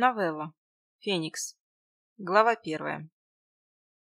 Новелла. Феникс. Глава первая.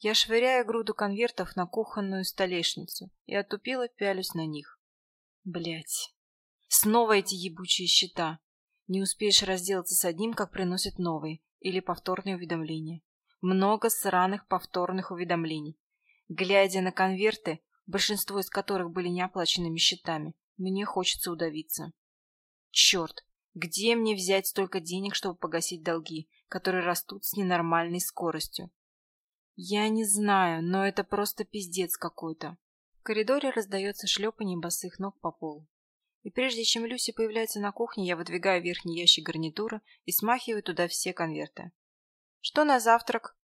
Я швыряю груду конвертов на кухонную столешницу и отупело пялюсь на них. Блять. Снова эти ебучие счета. Не успеешь разделаться с одним, как приносят новые или повторные уведомления. Много сраных повторных уведомлений. Глядя на конверты, большинство из которых были неоплаченными счетами, мне хочется удавиться. Черт, где мне взять столько денег, чтобы погасить долги, которые растут с ненормальной скоростью? Я не знаю, но это просто пиздец какой-то. В коридоре раздается шлепанье босых ног по полу. И прежде чем Люси появляется на кухне, я выдвигаю верхний ящик гарнитура и смахиваю туда все конверты. «Что на завтрак?»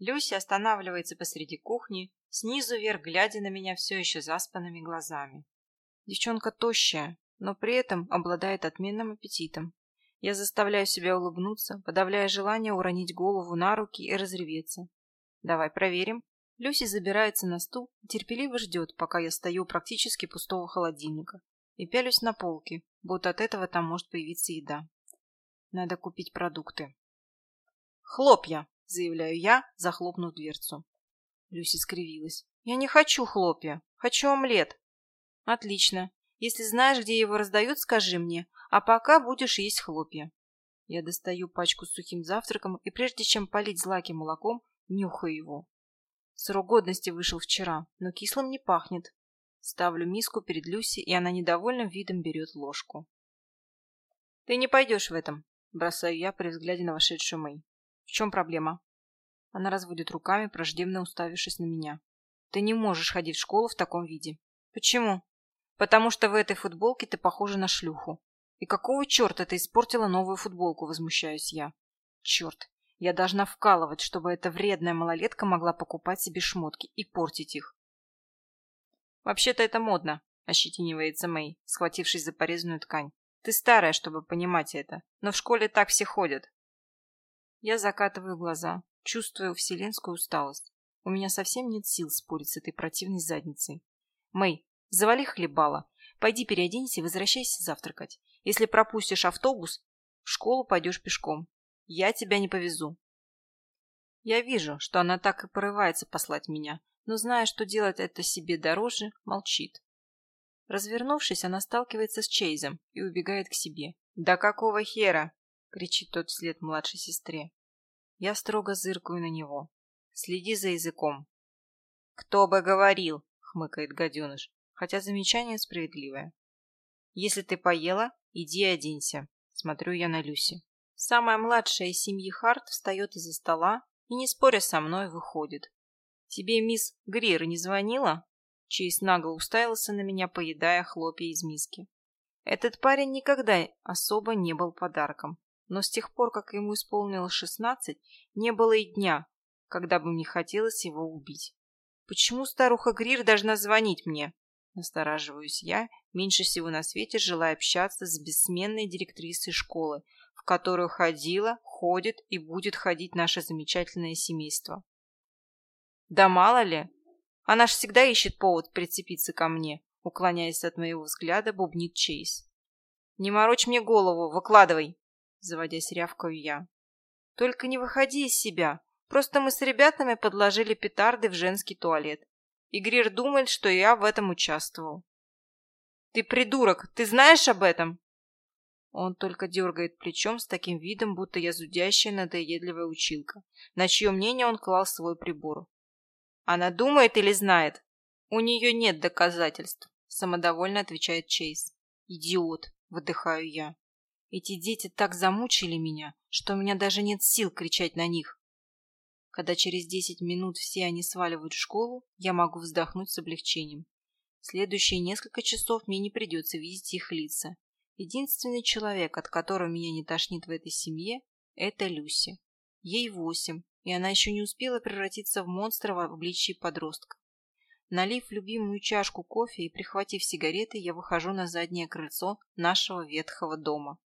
Люси останавливается посреди кухни, снизу вверх глядя на меня все еще заспанными глазами. Девчонка тощая, но при этом обладает отменным аппетитом. Я заставляю себя улыбнуться, подавляя желание уронить голову на руки и разреветься. Давай проверим. Люси забирается на стул и терпеливо ждет, пока я стою практически пустого холодильника и пялюсь на полке, будто от этого там может появиться еда. Надо купить продукты. «Хлопья!» — заявляю я, захлопнув дверцу. Люси скривилась. «Я не хочу хлопья. Хочу омлет». «Отлично. Если знаешь, где его раздают, скажи мне, а пока будешь есть хлопья. Я достаю пачку с сухим завтраком и прежде чем полить злаки молоком, нюхаю его. Срок годности вышел вчера, но кислым не пахнет. Ставлю миску перед Люси, и она недовольным видом берет ложку. «Ты не пойдешь в этом», — бросаю я при взгляде на вошедшую Мэй. «В чем проблема?» Она разводит руками, враждебно уставившись на меня. «Ты не можешь ходить в школу в таком виде». «Почему?» Потому что в этой футболке ты похожа на шлюху. И какого черта ты испортила новую футболку, возмущаюсь я. Черт, я должна вкалывать, чтобы эта вредная малолетка могла покупать себе шмотки и портить их. Вообще-то это модно, ощетинивается Мэй, схватившись за порезанную ткань. Ты старая, чтобы понимать это, но в школе так все ходят. Я закатываю глаза, чувствую вселенскую усталость. У меня совсем нет сил спорить с этой противной задницей. Мэй, Завали хлебала. Пойди переоденься и возвращайся завтракать. Если пропустишь автобус, в школу пойдешь пешком. Я тебя не повезу. Я вижу, что она так и порывается послать меня, но, зная, что делать это себе дороже, молчит. Развернувшись, она сталкивается с Чейзом и убегает к себе. «Да какого хера?» — кричит тот вслед младшей сестре. Я строго зыркаю на него. «Следи за языком». «Кто бы говорил?» — хмыкает гаденыш хотя замечание справедливое. «Если ты поела, иди оденься», — смотрю я на Люси. Самая младшая из семьи Харт встает из-за стола и, не споря со мной, выходит. «Тебе мисс Грир не звонила?» Чейз нагло уставился на меня, поедая хлопья из миски. Этот парень никогда особо не был подарком, но с тех пор, как ему исполнилось шестнадцать, не было и дня, когда бы мне хотелось его убить. Почему старуха Грир должна звонить мне? Настораживаюсь я, меньше всего на свете желая общаться с бессменной директрисой школы, в которую ходила, ходит и будет ходить наше замечательное семейство. Да мало ли, она ж всегда ищет повод прицепиться ко мне, уклоняясь от моего взгляда, бубнит Чейз. «Не морочь мне голову, выкладывай!» Заводясь рявкаю я. «Только не выходи из себя. Просто мы с ребятами подложили петарды в женский туалет. И Грир думает, что я в этом участвовал. «Ты придурок! Ты знаешь об этом?» Он только дергает плечом с таким видом, будто я зудящая надоедливая училка, на чье мнение он клал свой прибор. «Она думает или знает?» «У нее нет доказательств», — самодовольно отвечает Чейз. «Идиот!» — выдыхаю я. «Эти дети так замучили меня, что у меня даже нет сил кричать на них. Когда через 10 минут все они сваливают в школу, я могу вздохнуть с облегчением. Следующие несколько часов мне не придется видеть их лица. Единственный человек, от которого меня не тошнит в этой семье, это Люси. Ей восемь, и она еще не успела превратиться в монстра в обличии подростка. Налив любимую чашку кофе и прихватив сигареты, я выхожу на заднее крыльцо нашего ветхого дома.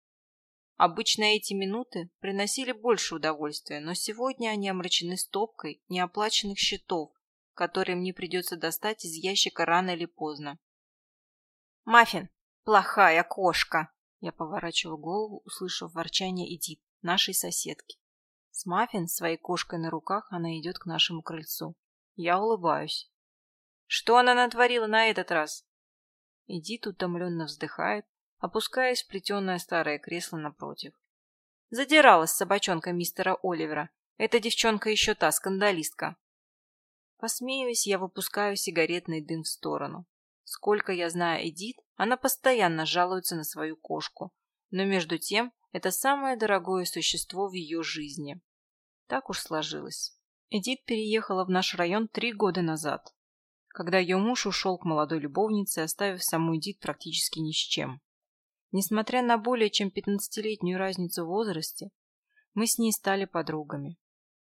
Обычно эти минуты приносили больше удовольствия, но сегодня они омрачены стопкой неоплаченных счетов, которые мне придется достать из ящика рано или поздно. «Маффин, плохая кошка!» Я поворачиваю голову, услышав ворчание Эдит, нашей соседки. С Маффин, своей кошкой на руках, она идет к нашему крыльцу. Я улыбаюсь. Что она натворила на этот раз? Эдит утомленно вздыхает, опускаясь в плетеное старое кресло напротив. Задиралась собачонка мистера Оливера. Эта девчонка еще та скандалистка. Посмеиваясь, я выпускаю сигаретный дым в сторону. Сколько я знаю Эдит, она постоянно жалуется на свою кошку. Но между тем, это самое дорогое существо в ее жизни. Так уж сложилось. Эдит переехала в наш район три года назад, когда ее муж ушел к молодой любовнице, оставив саму Эдит практически ни с чем. Несмотря на более чем пятнадцатилетнюю разницу в возрасте, мы с ней стали подругами.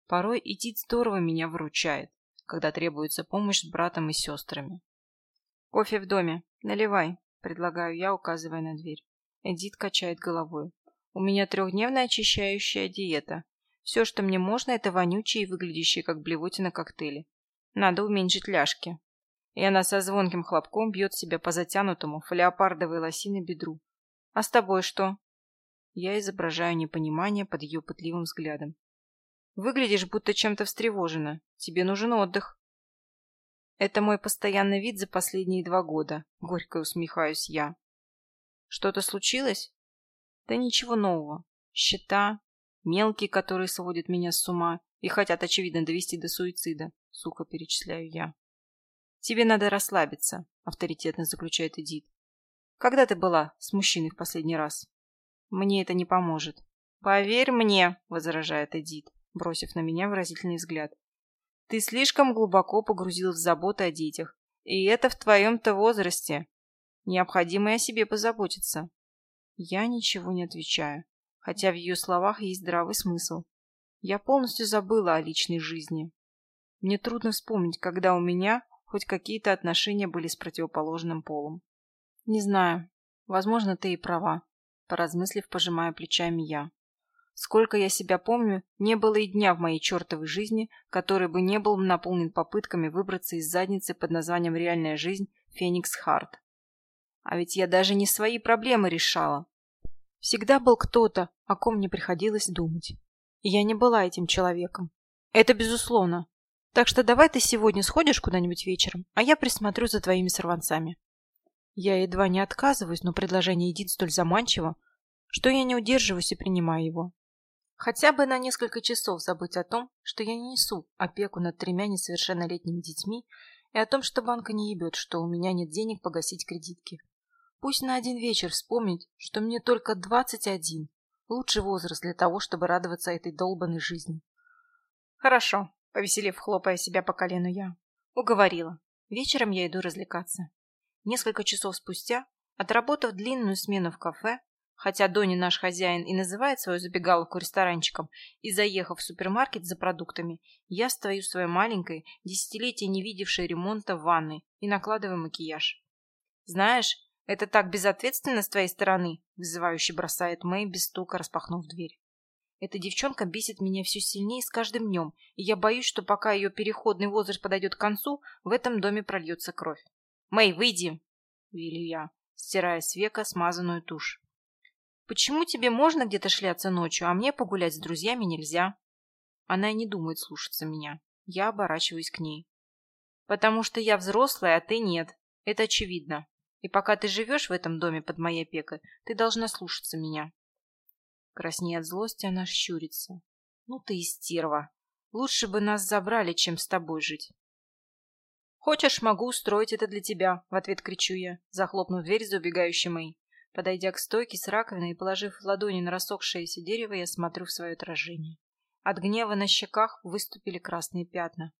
Порой Эдит здорово меня выручает, когда требуется помощь с братом и сестрами. «Кофе в доме. Наливай», — предлагаю я, указывая на дверь. Эдит качает головой. «У меня трехдневная очищающая диета. Все, что мне можно, это вонючие и выглядящие как блевотина коктейли. Надо уменьшить ляжки» и она со звонким хлопком бьет себя по затянутому в леопардовой лосиной бедру. «А с тобой что?» Я изображаю непонимание под ее пытливым взглядом. «Выглядишь, будто чем-то встревожена. Тебе нужен отдых». «Это мой постоянный вид за последние два года», — горько усмехаюсь я. «Что-то случилось?» «Да ничего нового. Счета, мелкие, которые сводят меня с ума и хотят, очевидно, довести до суицида», — сухо перечисляю я. «Тебе надо расслабиться», — авторитетно заключает Эдит. «Когда ты была с мужчиной в последний раз?» «Мне это не поможет». «Поверь мне», — возражает Эдит, бросив на меня выразительный взгляд. «Ты слишком глубоко погрузилась в заботы о детях, и это в твоем-то возрасте. Необходимо и о себе позаботиться». Я ничего не отвечаю, хотя в ее словах есть здравый смысл. Я полностью забыла о личной жизни. Мне трудно вспомнить, когда у меня хоть какие-то отношения были с противоположным полом. Не знаю. Возможно, ты и права. Поразмыслив, пожимая плечами я. Сколько я себя помню, не было и дня в моей чертовой жизни, который бы не был наполнен попытками выбраться из задницы под названием «Реальная жизнь» Феникс Харт. А ведь я даже не свои проблемы решала. Всегда был кто-то, о ком мне приходилось думать. И я не была этим человеком. Это безусловно. Так что давай ты сегодня сходишь куда-нибудь вечером, а я присмотрю за твоими сорванцами. Я едва не отказываюсь, но предложение Эдит столь заманчиво, что я не удерживаюсь и принимаю его. Хотя бы на несколько часов забыть о том, что я не несу опеку над тремя несовершеннолетними детьми и о том, что банка не ебет, что у меня нет денег погасить кредитки. Пусть на один вечер вспомнить, что мне только двадцать один. Лучший возраст для того, чтобы радоваться этой долбанной жизни. Хорошо, Повеселев, хлопая себя по колену я. Уговорила. Вечером я иду развлекаться. Несколько часов спустя, отработав длинную смену в кафе, хотя Дони наш хозяин и называет свою забегаловку ресторанчиком, и заехав в супермаркет за продуктами, я стою в своей маленькой, десятилетия не видевшей ремонта в ванной и накладываю макияж. «Знаешь, это так безответственно с твоей стороны», вызывающе бросает Мэй, без стука распахнув дверь. Эта девчонка бесит меня все сильнее с каждым днем, и я боюсь, что пока ее переходный возраст подойдет к концу, в этом доме прольется кровь. «Мэй, выйди!» — велю я, стирая с века смазанную тушь. «Почему тебе можно где-то шляться ночью, а мне погулять с друзьями нельзя?» Она и не думает слушаться меня. Я оборачиваюсь к ней. «Потому что я взрослая, а ты нет. Это очевидно. И пока ты живешь в этом доме под моей опекой, ты должна слушаться меня». Краснея от злости, она щурится. Ну ты и стерва. Лучше бы нас забрали, чем с тобой жить. Хочешь, могу устроить это для тебя, в ответ кричу я, захлопнув дверь за убегающей Мэй. Подойдя к стойке с раковиной и положив ладони на рассохшееся дерево, я смотрю в свое отражение. От гнева на щеках выступили красные пятна.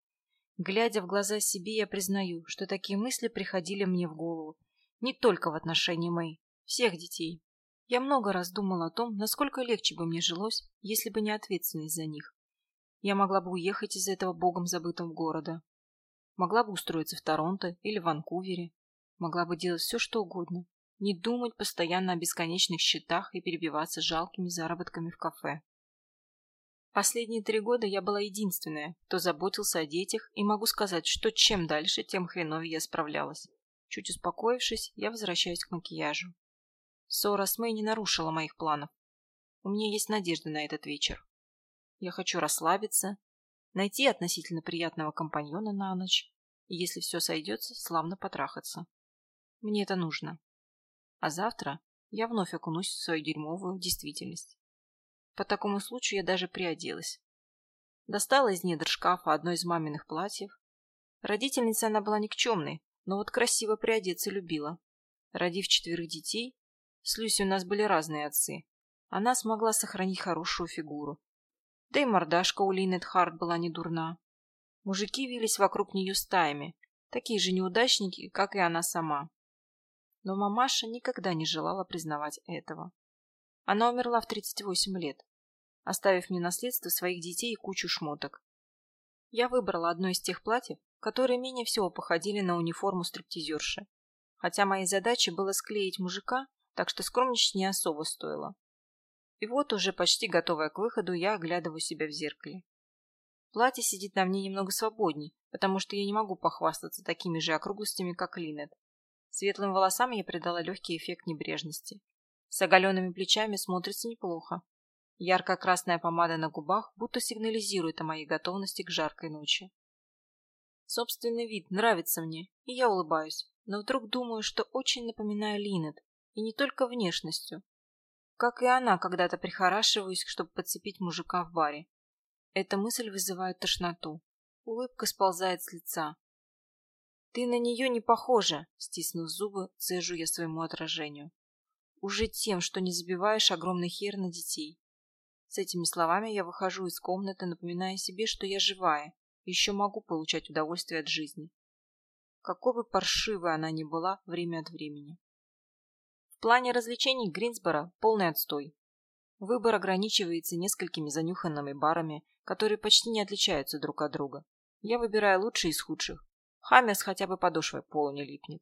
Глядя в глаза себе, я признаю, что такие мысли приходили мне в голову. Не только в отношении Мэй, всех детей. Я много раз думала о том, насколько легче бы мне жилось, если бы не ответственность за них. Я могла бы уехать из этого богом забытого города. Могла бы устроиться в Торонто или Ванкувере. Могла бы делать все, что угодно. Не думать постоянно о бесконечных счетах и перебиваться жалкими заработками в кафе. Последние три года я была единственная, кто заботился о детях, и могу сказать, что чем дальше, тем хреновее я справлялась. Чуть успокоившись, я возвращаюсь к макияжу. Ссора с Мэй не нарушила моих планов. У меня есть надежда на этот вечер. Я хочу расслабиться, найти относительно приятного компаньона на ночь, и если все сойдется, славно потрахаться. Мне это нужно. А завтра я вновь окунусь в свою дерьмовую действительность. По такому случаю я даже приоделась. Достала из недр шкафа одно из маминых платьев. Родительница она была никчемной, но вот красиво приодеться любила. Родив четверых детей, с Люси у нас были разные отцы. Она смогла сохранить хорошую фигуру. Да и мордашка у Линет Харт была не дурна. Мужики вились вокруг нее стаями, такие же неудачники, как и она сама. Но мамаша никогда не желала признавать этого. Она умерла в 38 лет, оставив мне наследство своих детей и кучу шмоток. Я выбрала одно из тех платьев, которые менее всего походили на униформу стриптизерши. Хотя моей задачей было склеить мужика, так что скромничать не особо стоило. И вот уже почти готовая к выходу, я оглядываю себя в зеркале. Платье сидит на мне немного свободней, потому что я не могу похвастаться такими же округлостями, как Линет. Светлым волосам я придала легкий эффект небрежности. С оголенными плечами смотрится неплохо. Ярко-красная помада на губах будто сигнализирует о моей готовности к жаркой ночи. Собственный вид нравится мне, и я улыбаюсь, но вдруг думаю, что очень напоминаю Линет, и не только внешностью. Как и она, когда-то прихорашиваюсь, чтобы подцепить мужика в баре. Эта мысль вызывает тошноту. Улыбка сползает с лица. «Ты на нее не похожа», — стиснув зубы, цежу я своему отражению. «Уже тем, что не забиваешь огромный хер на детей». С этими словами я выхожу из комнаты, напоминая себе, что я живая, и еще могу получать удовольствие от жизни. Какой бы паршивой она ни была время от времени. В плане развлечений Гринсборо полный отстой. Выбор ограничивается несколькими занюханными барами, которые почти не отличаются друг от друга. Я выбираю лучшие из худших. Хаммерс хотя бы подошвой полу не липнет.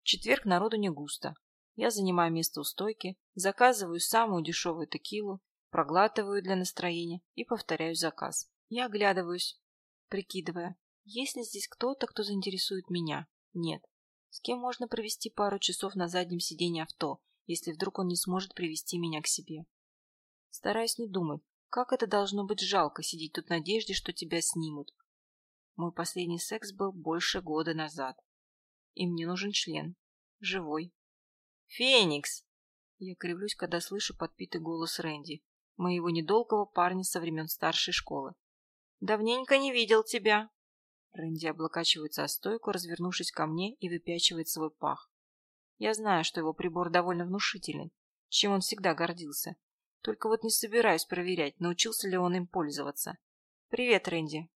В четверг народу не густо. Я занимаю место у стойки, заказываю самую дешевую текилу, проглатываю для настроения и повторяю заказ. Я оглядываюсь, прикидывая, есть ли здесь кто-то, кто заинтересует меня. Нет. С кем можно провести пару часов на заднем сиденье авто, если вдруг он не сможет привести меня к себе? Стараюсь не думать, как это должно быть жалко сидеть тут в надежде, что тебя снимут. Мой последний секс был больше года назад. И мне нужен член. Живой. «Феникс!» Я кривлюсь, когда слышу подпитый голос Рэнди, моего недолгого парня со времен старшей школы. «Давненько не видел тебя!» Рэнди облокачивается о стойку, развернувшись ко мне и выпячивает свой пах. Я знаю, что его прибор довольно внушителен, чем он всегда гордился. Только вот не собираюсь проверять, научился ли он им пользоваться. «Привет, Рэнди!»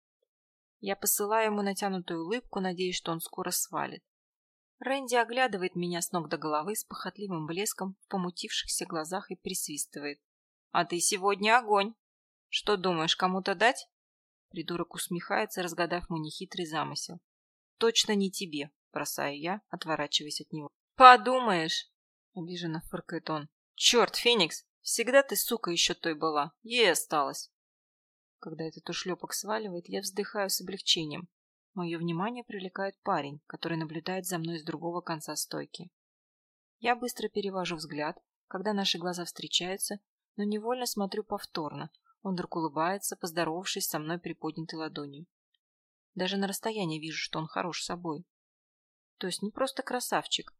Я посылаю ему натянутую улыбку, надеясь, что он скоро свалит. Рэнди оглядывает меня с ног до головы с похотливым блеском в помутившихся глазах и присвистывает. «А ты сегодня огонь! Что думаешь, кому-то дать?» Придурок усмехается, разгадав мой нехитрый замысел. «Точно не тебе», — бросаю я, отворачиваясь от него. «Подумаешь!» — обиженно фыркает он. «Черт, Феникс, всегда ты, сука, еще той была. Ей осталось». Когда этот ушлепок сваливает, я вздыхаю с облегчением. Мое внимание привлекает парень, который наблюдает за мной с другого конца стойки. Я быстро перевожу взгляд, когда наши глаза встречаются, но невольно смотрю повторно, он вдруг улыбается, поздоровавшись со мной приподнятой ладонью. Даже на расстоянии вижу, что он хорош собой. То есть не просто красавчик,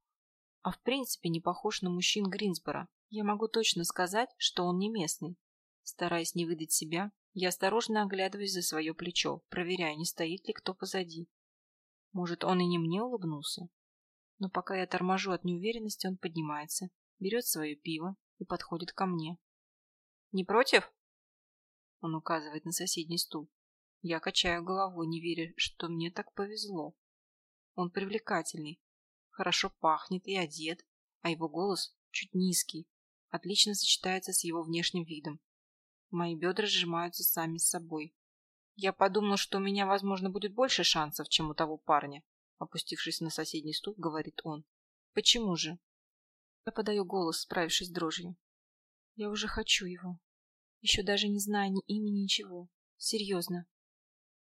а в принципе не похож на мужчин Гринсбора. Я могу точно сказать, что он не местный. Стараясь не выдать себя, я осторожно оглядываюсь за свое плечо, проверяя, не стоит ли кто позади. Может, он и не мне улыбнулся? Но пока я торможу от неуверенности, он поднимается, берет свое пиво и подходит ко мне. «Не против?» Он указывает на соседний стул. Я качаю головой, не веря, что мне так повезло. Он привлекательный, хорошо пахнет и одет, а его голос чуть низкий, отлично сочетается с его внешним видом. Мои бедра сжимаются сами с собой. Я подумал, что у меня, возможно, будет больше шансов, чем у того парня. Опустившись на соседний стул, говорит он. Почему же? Я подаю голос, справившись с дрожью. Я уже хочу его. Еще даже не знаю ни имени, ничего. Серьезно.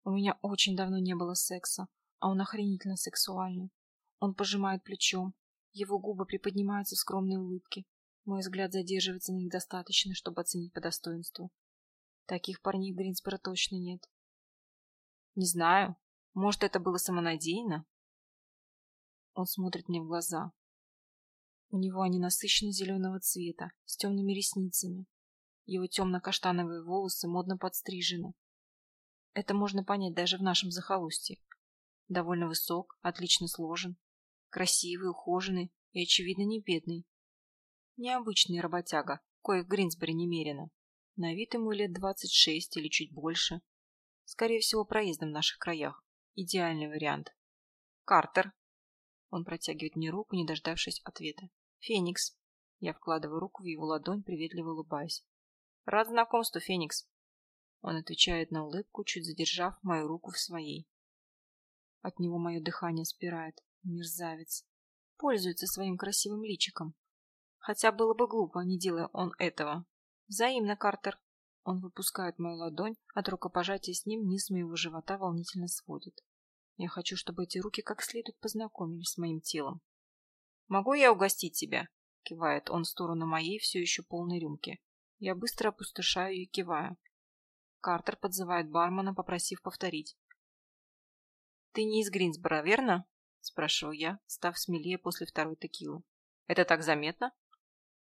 У меня очень давно не было секса, а он охренительно сексуальный. Он пожимает плечом, его губы приподнимаются в скромной улыбке. Мой взгляд задерживается на них достаточно, чтобы оценить по достоинству. Таких парней в Гринсборо точно нет. Не знаю. Может, это было самонадеянно? Он смотрит мне в глаза. У него они насыщенно зеленого цвета, с темными ресницами. Его темно-каштановые волосы модно подстрижены. Это можно понять даже в нашем захолустье. Довольно высок, отлично сложен, красивый, ухоженный и, очевидно, не бедный. Необычный работяга, коих в Гринсборе немерено. На вид ему лет двадцать шесть или чуть больше. Скорее всего, проездом в наших краях. Идеальный вариант. Картер. Он протягивает мне руку, не дождавшись ответа. Феникс. Я вкладываю руку в его ладонь, приветливо улыбаясь. Рад знакомству, Феникс. Он отвечает на улыбку, чуть задержав мою руку в своей. От него мое дыхание спирает. Мерзавец. Пользуется своим красивым личиком. Хотя было бы глупо, не делая он этого. Взаимно, Картер. Он выпускает мою ладонь, от рукопожатия с ним низ моего живота волнительно сводит. Я хочу, чтобы эти руки как следует познакомились с моим телом. «Могу я угостить тебя?» — кивает он в сторону моей все еще полной рюмки. Я быстро опустошаю и киваю. Картер подзывает бармена, попросив повторить. «Ты не из Гринсбора, верно?» – спрашиваю я, став смелее после второй текилы. «Это так заметно?»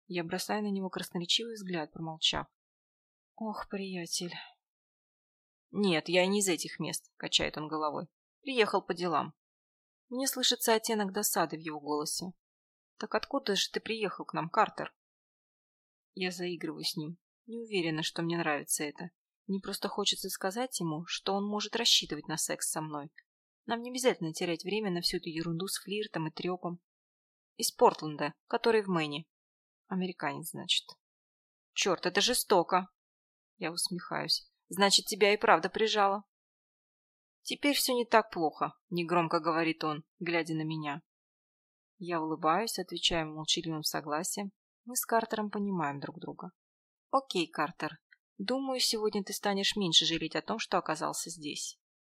Я бросаю на него красноречивый взгляд, промолчав. «Ох, приятель!» «Нет, я не из этих мест», – качает он головой. «Приехал по делам». Мне слышится оттенок досады в его голосе. «Так откуда же ты приехал к нам, Картер?» Я заигрываю с ним. Не уверена, что мне нравится это. Мне просто хочется сказать ему, что он может рассчитывать на секс со мной. Нам не обязательно терять время на всю эту ерунду с флиртом и трепом. Из Портленда, который в Мэне. Американец, значит. Черт, это жестоко. Я усмехаюсь. Значит, тебя и правда прижало. Теперь все не так плохо, негромко говорит он, глядя на меня. Я улыбаюсь, отвечаю молчаливым согласием, мы с Картером понимаем друг друга. Окей, Картер. Думаю, сегодня ты станешь меньше жалеть о том, что оказался здесь.